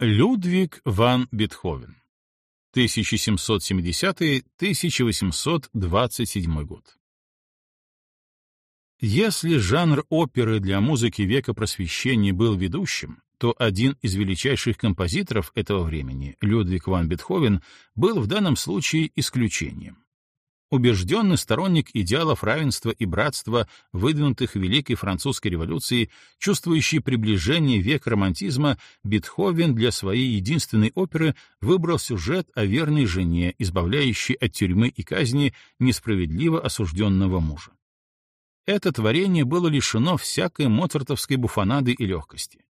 Людвиг ван Бетховен 1770-1827 год Если жанр оперы для музыки века просвещения был ведущим, то один из величайших композиторов этого времени, Людвиг ван Бетховен, был в данном случае исключением. Убежденный сторонник идеалов равенства и братства, выдвинутых Великой Французской революции, чувствующий приближение века романтизма, Бетховен для своей единственной оперы выбрал сюжет о верной жене, избавляющей от тюрьмы и казни несправедливо осужденного мужа. Это творение было лишено всякой моцартовской буфонады и легкости.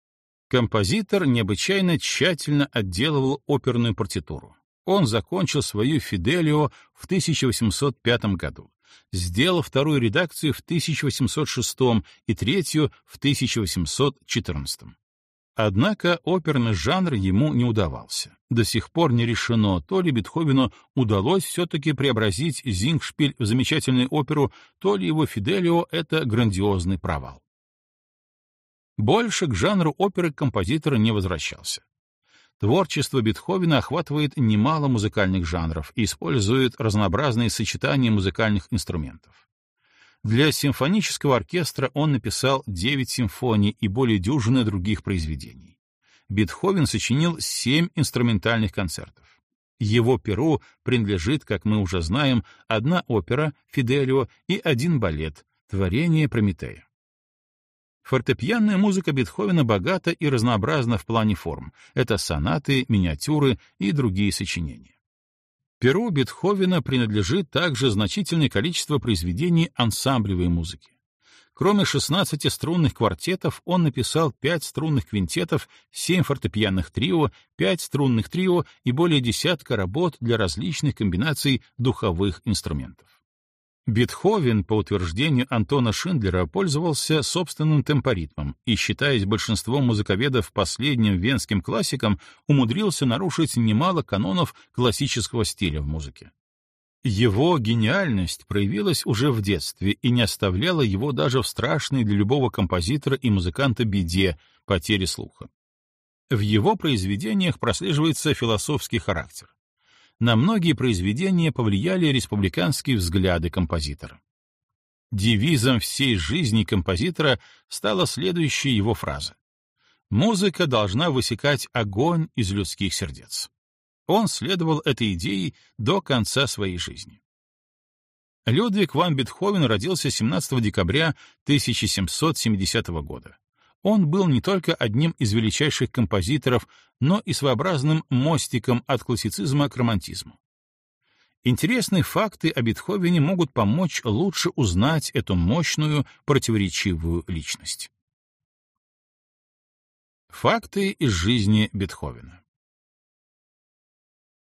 Композитор необычайно тщательно отделывал оперную партитуру он закончил свою «Фиделио» в 1805 году, сделал вторую редакцию в 1806 и третью в 1814. Однако оперный жанр ему не удавался. До сих пор не решено, то ли Бетховену удалось все-таки преобразить Зингшпиль в замечательную оперу, то ли его «Фиделио» — это грандиозный провал. Больше к жанру оперы композитор не возвращался. Творчество Бетховена охватывает немало музыкальных жанров и использует разнообразные сочетания музыкальных инструментов. Для симфонического оркестра он написал 9 симфоний и более дюжины других произведений. Бетховен сочинил 7 инструментальных концертов. Его перу принадлежит, как мы уже знаем, одна опера «Фиделио» и один балет «Творение Прометея». Фортепианная музыка Бетховена богата и разнообразна в плане форм. Это сонаты, миниатюры и другие сочинения. Перу Бетховена принадлежит также значительное количество произведений ансамблевой музыки. Кроме 16 струнных квартетов, он написал 5 струнных квинтетов, 7 фортепианных трио, 5 струнных трио и более десятка работ для различных комбинаций духовых инструментов. Бетховен, по утверждению Антона Шиндлера, пользовался собственным темпоритмом и, считаясь большинством музыковедов последним венским классиком, умудрился нарушить немало канонов классического стиля в музыке. Его гениальность проявилась уже в детстве и не оставляла его даже в страшной для любого композитора и музыканта беде — потере слуха. В его произведениях прослеживается философский характер на многие произведения повлияли республиканские взгляды композитора. Девизом всей жизни композитора стала следующая его фраза. «Музыка должна высекать огонь из людских сердец». Он следовал этой идее до конца своей жизни. Людвиг ван Бетховен родился 17 декабря 1770 года он был не только одним из величайших композиторов, но и своеобразным мостиком от классицизма к романтизму. Интересные факты о Бетховене могут помочь лучше узнать эту мощную, противоречивую личность. Факты из жизни Бетховена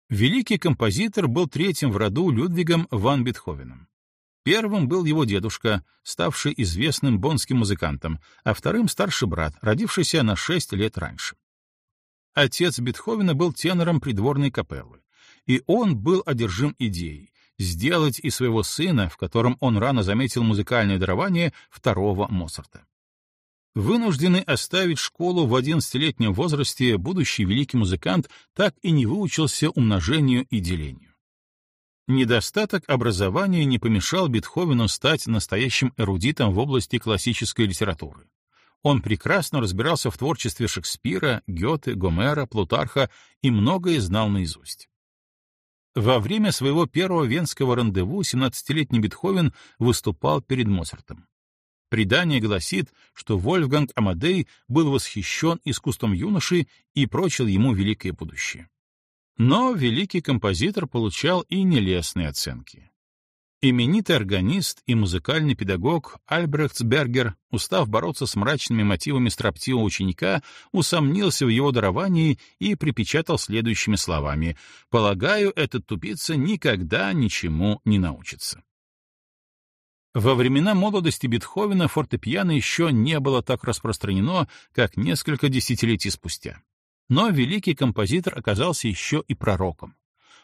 Великий композитор был третьим в роду Людвигом ван Бетховеном. Первым был его дедушка, ставший известным бонским музыкантом, а вторым — старший брат, родившийся на шесть лет раньше. Отец Бетховена был тенором придворной капеллы, и он был одержим идеей сделать из своего сына, в котором он рано заметил музыкальное дарование, второго Моцарта. Вынужденный оставить школу в одиннадцатилетнем возрасте, будущий великий музыкант так и не выучился умножению и делению. Недостаток образования не помешал Бетховену стать настоящим эрудитом в области классической литературы. Он прекрасно разбирался в творчестве Шекспира, Гёте, Гомера, Плутарха и многое знал наизусть. Во время своего первого венского рандеву 17-летний Бетховен выступал перед Моцартом. Предание гласит, что Вольфганг Амадей был восхищен искусством юноши и прочил ему великое будущее. Но великий композитор получал и нелестные оценки. Именитый органист и музыкальный педагог Альбрехтсбергер, устав бороться с мрачными мотивами строптивого ученика, усомнился в его даровании и припечатал следующими словами «Полагаю, этот тупица никогда ничему не научится». Во времена молодости Бетховена фортепиано еще не было так распространено, как несколько десятилетий спустя. Но великий композитор оказался еще и пророком.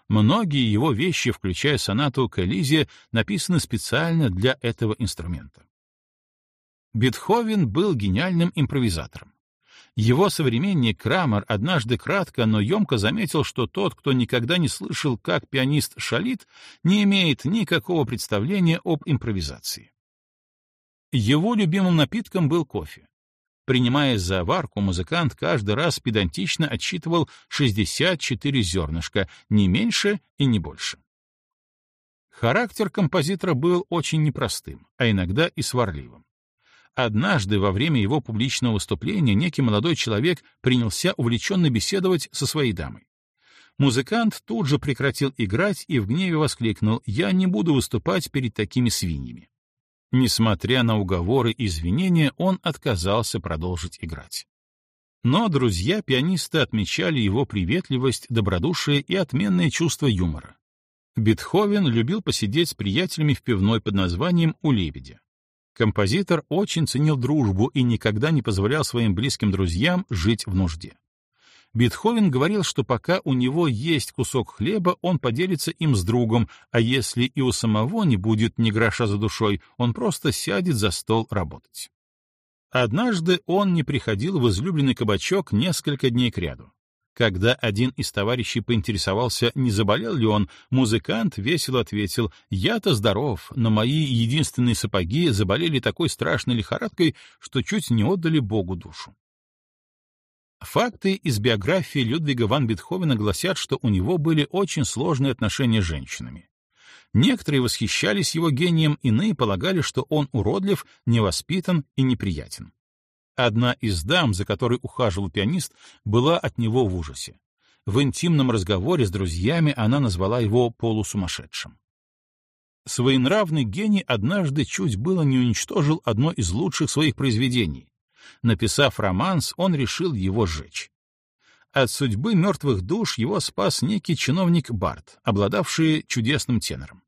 Многие его вещи, включая сонату к Элизе, написаны специально для этого инструмента. Бетховен был гениальным импровизатором. Его современник Крамер однажды кратко, но емко заметил, что тот, кто никогда не слышал, как пианист шалит, не имеет никакого представления об импровизации. Его любимым напитком был кофе. Принимая заварку, музыкант каждый раз педантично отсчитывал 64 зернышка, не меньше и не больше. Характер композитора был очень непростым, а иногда и сварливым. Однажды во время его публичного выступления некий молодой человек принялся увлеченно беседовать со своей дамой. Музыкант тут же прекратил играть и в гневе воскликнул «Я не буду выступать перед такими свиньями». Несмотря на уговоры и извинения, он отказался продолжить играть. Но друзья пианиста отмечали его приветливость, добродушие и отменное чувство юмора. Бетховен любил посидеть с приятелями в пивной под названием «У лебедя». Композитор очень ценил дружбу и никогда не позволял своим близким друзьям жить в нужде. Бетховен говорил, что пока у него есть кусок хлеба, он поделится им с другом, а если и у самого не будет ни гроша за душой, он просто сядет за стол работать. Однажды он не приходил в излюбленный кабачок несколько дней кряду. Когда один из товарищей поинтересовался, не заболел ли он, музыкант весело ответил, «Я-то здоров, но мои единственные сапоги заболели такой страшной лихорадкой, что чуть не отдали Богу душу». Факты из биографии Людвига ван Бетховена гласят, что у него были очень сложные отношения с женщинами. Некоторые восхищались его гением, иные полагали, что он уродлив, невоспитан и неприятен. Одна из дам, за которой ухаживал пианист, была от него в ужасе. В интимном разговоре с друзьями она назвала его полусумасшедшим. Своенравный гений однажды чуть было не уничтожил одно из лучших своих произведений. Написав романс, он решил его сжечь. От судьбы мертвых душ его спас некий чиновник Барт, обладавший чудесным тенором.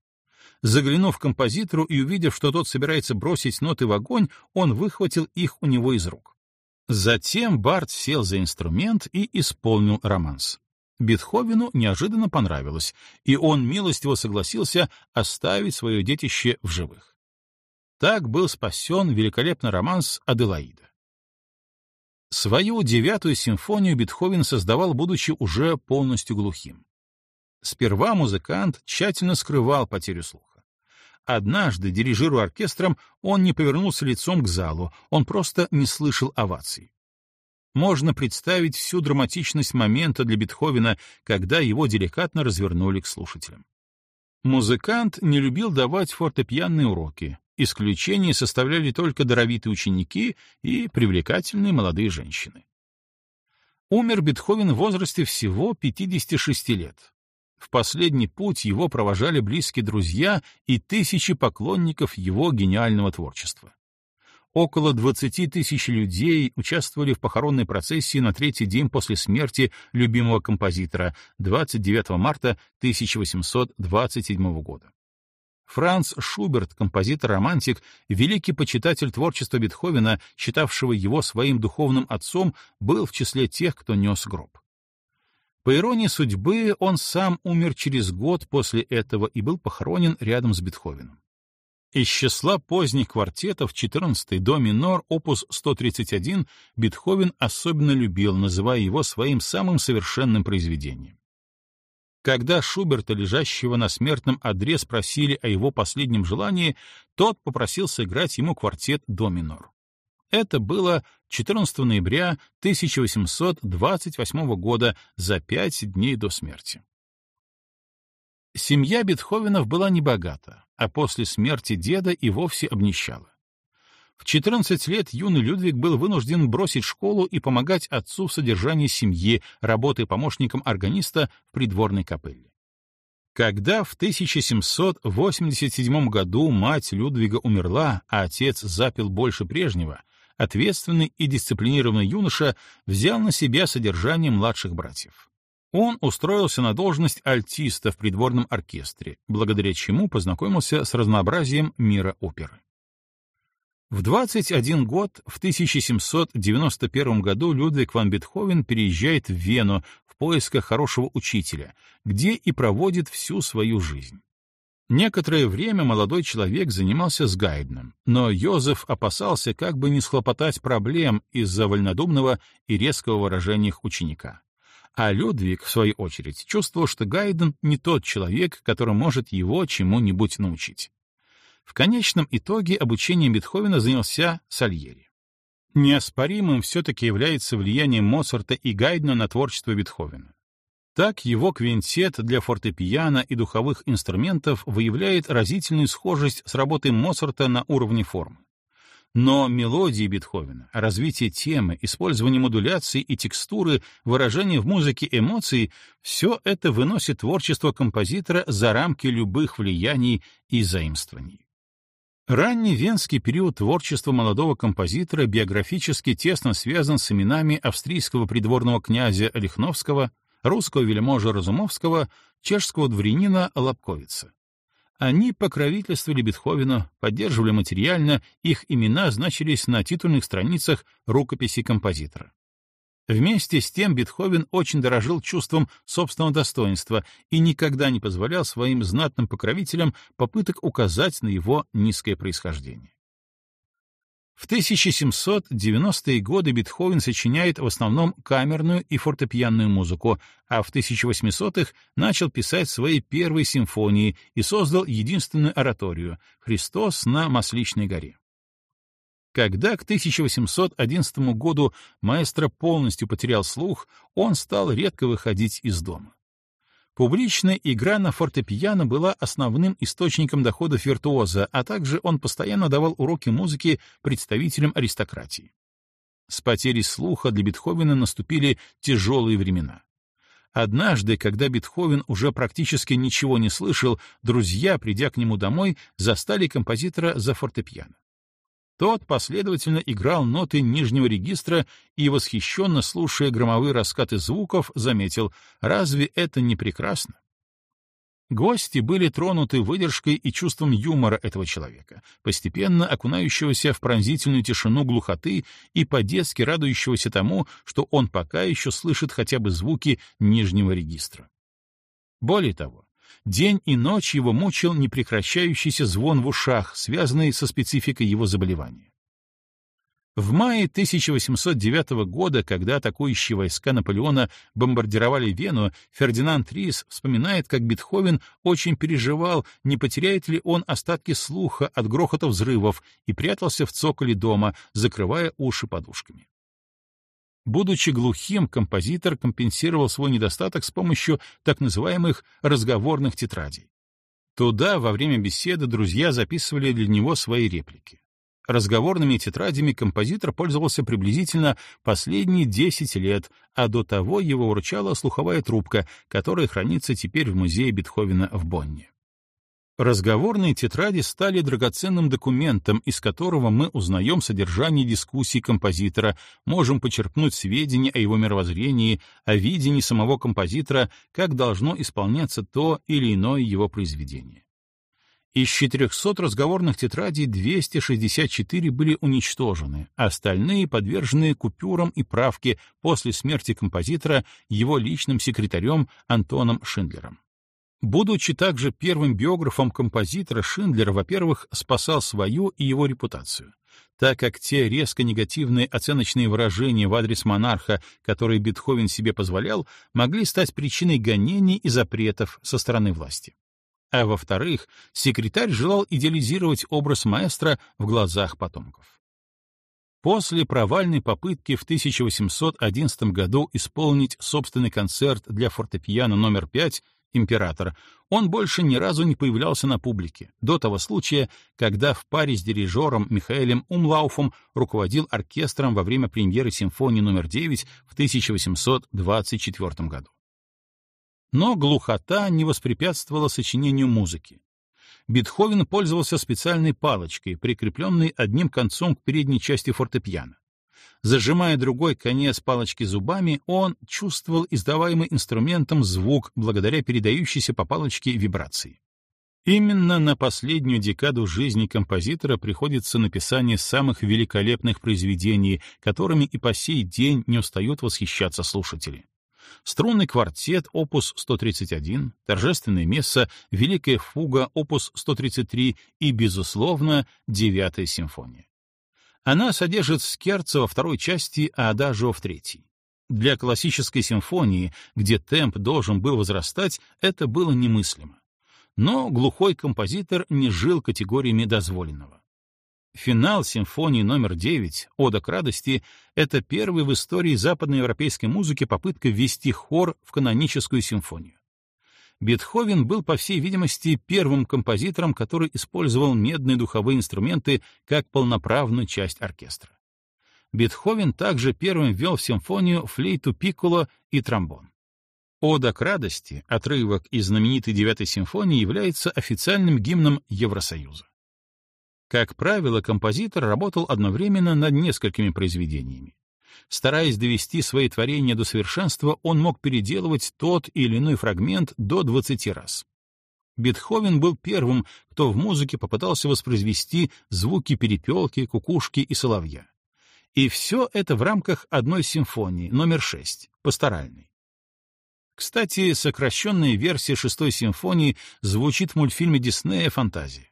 Заглянув к композитору и увидев, что тот собирается бросить ноты в огонь, он выхватил их у него из рук. Затем Барт сел за инструмент и исполнил романс. Бетховену неожиданно понравилось, и он милостиво согласился оставить свое детище в живых. Так был спасен великолепный романс Аделаида. Свою девятую симфонию Бетховен создавал, будучи уже полностью глухим. Сперва музыкант тщательно скрывал потерю слуха. Однажды, дирижируя оркестром, он не повернулся лицом к залу, он просто не слышал оваций. Можно представить всю драматичность момента для Бетховена, когда его деликатно развернули к слушателям. Музыкант не любил давать фортепианные уроки. Исключение составляли только даровитые ученики и привлекательные молодые женщины. Умер Бетховен в возрасте всего 56 лет. В последний путь его провожали близкие друзья и тысячи поклонников его гениального творчества. Около 20 тысяч людей участвовали в похоронной процессии на третий день после смерти любимого композитора 29 марта 1827 года. Франц Шуберт, композитор-романтик, великий почитатель творчества Бетховена, считавшего его своим духовным отцом, был в числе тех, кто нес гроб. По иронии судьбы, он сам умер через год после этого и был похоронен рядом с Бетховеном. Из числа поздних квартетов 14-й до минор, опус 131, Бетховен особенно любил, называя его своим самым совершенным произведением. Когда Шуберта, лежащего на смертном одре, спросили о его последнем желании, тот попросил сыграть ему квартет до минор. Это было 14 ноября 1828 года, за пять дней до смерти. Семья Бетховенов была небогата, а после смерти деда и вовсе обнищала. В 14 лет юный Людвиг был вынужден бросить школу и помогать отцу в содержании семьи, работая помощником органиста в придворной капелле. Когда в 1787 году мать Людвига умерла, а отец запил больше прежнего, ответственный и дисциплинированный юноша взял на себя содержание младших братьев. Он устроился на должность альтиста в придворном оркестре, благодаря чему познакомился с разнообразием мира оперы. В 21 год, в 1791 году, Людвиг ван Бетховен переезжает в Вену в поисках хорошего учителя, где и проводит всю свою жизнь. Некоторое время молодой человек занимался с Гайдном, но Йозеф опасался как бы не схлопотать проблем из-за вольнодумного и резкого выражения их ученика. А Людвиг, в свою очередь, чувствовал, что Гайден не тот человек, который может его чему-нибудь научить. В конечном итоге обучением Бетховена занялся Сальери. Неоспоримым все-таки является влияние Моцарта и Гайдна на творчество Бетховена. Так его квинтет для фортепиано и духовых инструментов выявляет разительную схожесть с работой Моцарта на уровне формы. Но мелодии Бетховена, развитие темы, использование модуляции и текстуры, выражение в музыке эмоций — все это выносит творчество композитора за рамки любых влияний и заимствований. Ранний венский период творчества молодого композитора биографически тесно связан с именами австрийского придворного князя Лихновского, русского вельможа Разумовского, чешского дворянина Лобковица. Они покровительствовали Бетховену, поддерживали материально, их имена значились на титульных страницах рукописи композитора. Вместе с тем Бетховен очень дорожил чувством собственного достоинства и никогда не позволял своим знатным покровителям попыток указать на его низкое происхождение. В 1790-е годы Бетховен сочиняет в основном камерную и фортепианную музыку, а в 1800-х начал писать свои первые симфонии и создал единственную ораторию «Христос на Масличной горе». Когда к 1811 году маэстро полностью потерял слух, он стал редко выходить из дома. Публичная игра на фортепиано была основным источником доходов виртуоза, а также он постоянно давал уроки музыки представителям аристократии. С потерей слуха для Бетховена наступили тяжелые времена. Однажды, когда Бетховен уже практически ничего не слышал, друзья, придя к нему домой, застали композитора за фортепиано. Тот последовательно играл ноты нижнего регистра и, восхищенно слушая громовые раскаты звуков, заметил, разве это не прекрасно? Гости были тронуты выдержкой и чувством юмора этого человека, постепенно окунающегося в пронзительную тишину глухоты и по-детски радующегося тому, что он пока еще слышит хотя бы звуки нижнего регистра. Более того, День и ночь его мучил непрекращающийся звон в ушах, связанный со спецификой его заболевания. В мае 1809 года, когда атакующие войска Наполеона бомбардировали Вену, Фердинанд Рис вспоминает, как Бетховен очень переживал, не потеряет ли он остатки слуха от грохота взрывов, и прятался в цоколе дома, закрывая уши подушками. Будучи глухим, композитор компенсировал свой недостаток с помощью так называемых разговорных тетрадей. Туда во время беседы друзья записывали для него свои реплики. Разговорными тетрадями композитор пользовался приблизительно последние 10 лет, а до того его вручала слуховая трубка, которая хранится теперь в музее Бетховена в Бонне. Разговорные тетради стали драгоценным документом, из которого мы узнаем содержание дискуссий композитора, можем почерпнуть сведения о его мировоззрении, о видении самого композитора, как должно исполняться то или иное его произведение. Из 400 разговорных тетрадей 264 были уничтожены, а остальные подвержены купюрам и правке после смерти композитора его личным секретарем Антоном Шиндлером. Будучи также первым биографом композитора, Шиндлер, во-первых, спасал свою и его репутацию, так как те резко негативные оценочные выражения в адрес монарха, которые Бетховен себе позволял, могли стать причиной гонений и запретов со стороны власти. А во-вторых, секретарь желал идеализировать образ маэстро в глазах потомков. После провальной попытки в 1811 году исполнить собственный концерт для фортепиано номер 5 император, он больше ни разу не появлялся на публике, до того случая, когда в паре с дирижером Михаэлем Умлауфом руководил оркестром во время премьеры симфонии номер 9 в 1824 году. Но глухота не воспрепятствовала сочинению музыки. Бетховен пользовался специальной палочкой, прикрепленной одним концом к передней части фортепиано. Зажимая другой конец палочки зубами, он чувствовал издаваемый инструментом звук благодаря передающейся по палочке вибрации. Именно на последнюю декаду жизни композитора приходится написание самых великолепных произведений, которыми и по сей день не устают восхищаться слушатели. струнный квартет опус 131, торжественное месса, великая фуга опус 133 и, безусловно, девятая симфония. Она содержит скерцо во второй части, а адажио в третьей. Для классической симфонии, где темп должен был возрастать, это было немыслимо. Но глухой композитор не жил категориями дозволенного. Финал симфонии номер 9 «Ода к радости» — это первый в истории западноевропейской музыки попытка ввести хор в каноническую симфонию. Бетховен был, по всей видимости, первым композитором, который использовал медные духовые инструменты как полноправную часть оркестра. Бетховен также первым ввел в симфонию флейту пикколо и тромбон. «Ода к радости», отрывок из знаменитой девятой симфонии, является официальным гимном Евросоюза. Как правило, композитор работал одновременно над несколькими произведениями. Стараясь довести свои творения до совершенства, он мог переделывать тот или иной фрагмент до 20 раз. Бетховен был первым, кто в музыке попытался воспроизвести звуки перепелки, кукушки и соловья. И все это в рамках одной симфонии, номер 6, пасторальной. Кстати, сокращенная версия шестой симфонии звучит в мультфильме Диснея «Фантазия».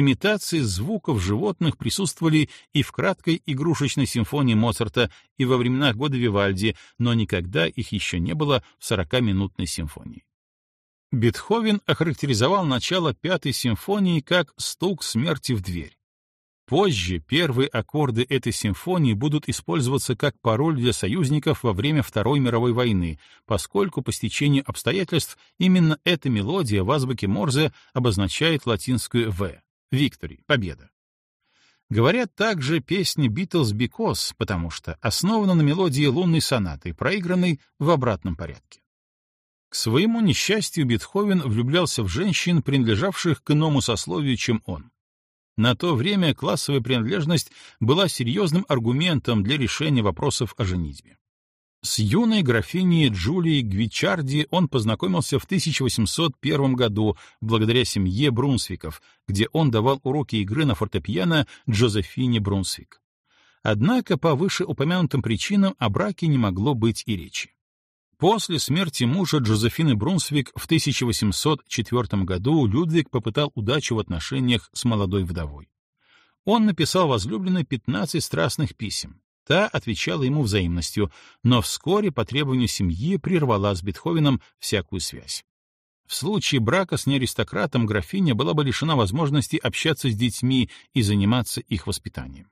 Имитации звуков животных присутствовали и в краткой игрушечной симфонии Моцарта, и во времена года Вивальди, но никогда их еще не было в 40-минутной симфонии. Бетховен охарактеризовал начало пятой симфонии как «стук смерти в дверь». Позже первые аккорды этой симфонии будут использоваться как пароль для союзников во время Второй мировой войны, поскольку по стечению обстоятельств именно эта мелодия в азбуке Морзе обозначает латинскую «В». Виктори, победа. Говорят также песни Beatles Because, потому что основана на мелодии лунной сонаты, проигранной в обратном порядке. К своему несчастью Бетховен влюблялся в женщин, принадлежавших к иному сословию, чем он. На то время классовая принадлежность была серьезным аргументом для решения вопросов о женитьбе. С юной графиней Джулией Гвичарди он познакомился в 1801 году благодаря семье Брунсвиков, где он давал уроки игры на фортепиано Джозефине Брунсвик. Однако по вышеупомянутым причинам о браке не могло быть и речи. После смерти мужа Джозефины Брунсвик в 1804 году Людвиг попытал удачу в отношениях с молодой вдовой. Он написал возлюбленной 15 страстных писем, Та отвечала ему взаимностью, но вскоре по требованию семьи прервала с Бетховеном всякую связь. В случае брака с неаристократом графиня была бы лишена возможности общаться с детьми и заниматься их воспитанием.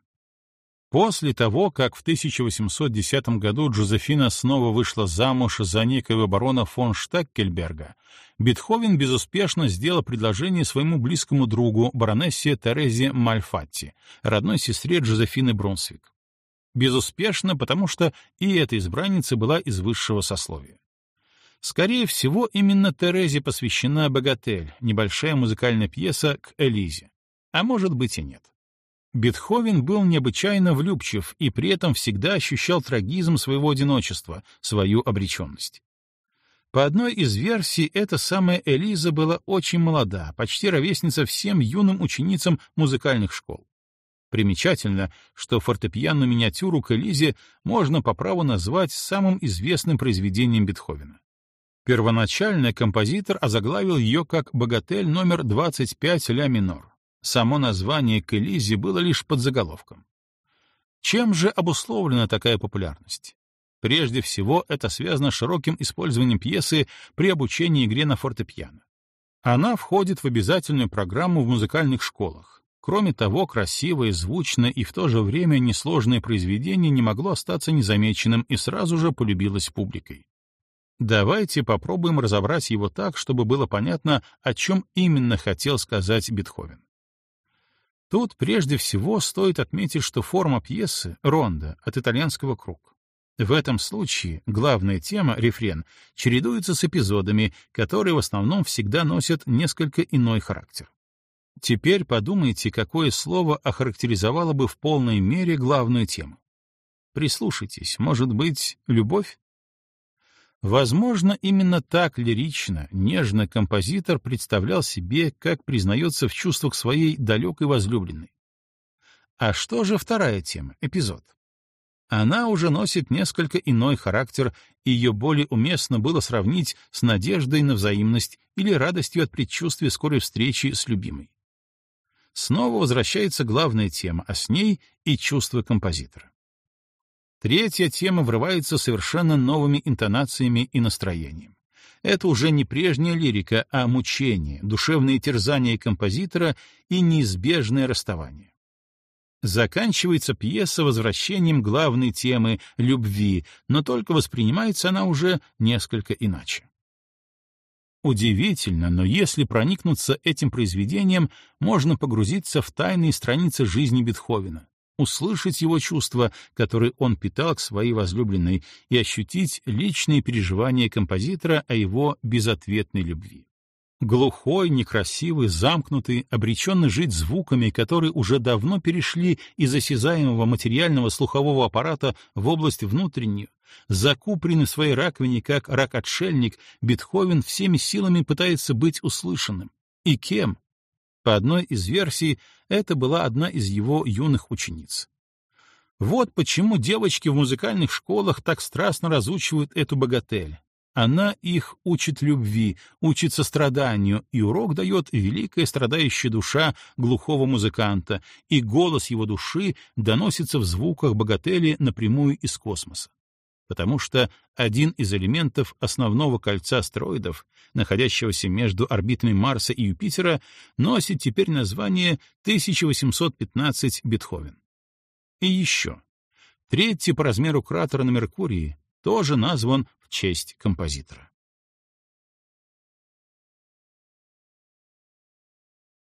После того, как в 1810 году Джозефина снова вышла замуж за некоего барона фон Штеккельберга, Бетховен безуспешно сделал предложение своему близкому другу, баронессе Терезе Мальфатти, родной сестре Джозефины Брунсвик. Безуспешно, потому что и эта избранница была из высшего сословия. Скорее всего, именно Терезе посвящена «Богатель», небольшая музыкальная пьеса к Элизе. А может быть и нет. Бетховен был необычайно влюбчив и при этом всегда ощущал трагизм своего одиночества, свою обреченность. По одной из версий, эта самая Элиза была очень молода, почти ровесница всем юным ученицам музыкальных школ. Примечательно, что фортепианную миниатюру к Элизе можно по праву назвать самым известным произведением Бетховена. Первоначально композитор озаглавил ее как «Богатель номер 25 ля минор». Само название к Элизе было лишь подзаголовком. Чем же обусловлена такая популярность? Прежде всего, это связано с широким использованием пьесы при обучении игре на фортепиано. Она входит в обязательную программу в музыкальных школах, Кроме того, красивое, звучное и в то же время несложное произведение не могло остаться незамеченным и сразу же полюбилось публикой. Давайте попробуем разобрать его так, чтобы было понятно, о чем именно хотел сказать Бетховен. Тут прежде всего стоит отметить, что форма пьесы — ронда, от итальянского круг. В этом случае главная тема, рефрен, чередуется с эпизодами, которые в основном всегда носят несколько иной характер. Теперь подумайте, какое слово охарактеризовало бы в полной мере главную тему. Прислушайтесь, может быть, любовь? Возможно, именно так лирично, нежно композитор представлял себе, как признается в чувствах своей далекой возлюбленной. А что же вторая тема, эпизод? Она уже носит несколько иной характер, и ее более уместно было сравнить с надеждой на взаимность или радостью от предчувствия скорой встречи с любимой. Снова возвращается главная тема, а с ней и чувство композитора. Третья тема врывается совершенно новыми интонациями и настроением. Это уже не прежняя лирика, а мучение, душевные терзания композитора и неизбежное расставание. Заканчивается пьеса возвращением главной темы — любви, но только воспринимается она уже несколько иначе. Удивительно, но если проникнуться этим произведением, можно погрузиться в тайные страницы жизни Бетховена, услышать его чувства, которые он питал к своей возлюбленной, и ощутить личные переживания композитора о его безответной любви. Глухой, некрасивый, замкнутый, обреченный жить звуками, которые уже давно перешли из осязаемого материального слухового аппарата в область внутреннюю, закупленный в своей раковине как рак-отшельник, Бетховен всеми силами пытается быть услышанным. И кем? По одной из версий, это была одна из его юных учениц. Вот почему девочки в музыкальных школах так страстно разучивают эту богатель. Она их учит любви, учит состраданию, и урок дает великая страдающая душа глухого музыканта, и голос его души доносится в звуках богатели напрямую из космоса. Потому что один из элементов основного кольца астероидов, находящегося между орбитами Марса и Юпитера, носит теперь название 1815 Бетховен. И еще. Третий по размеру кратер на Меркурии тоже назван в честь композитора.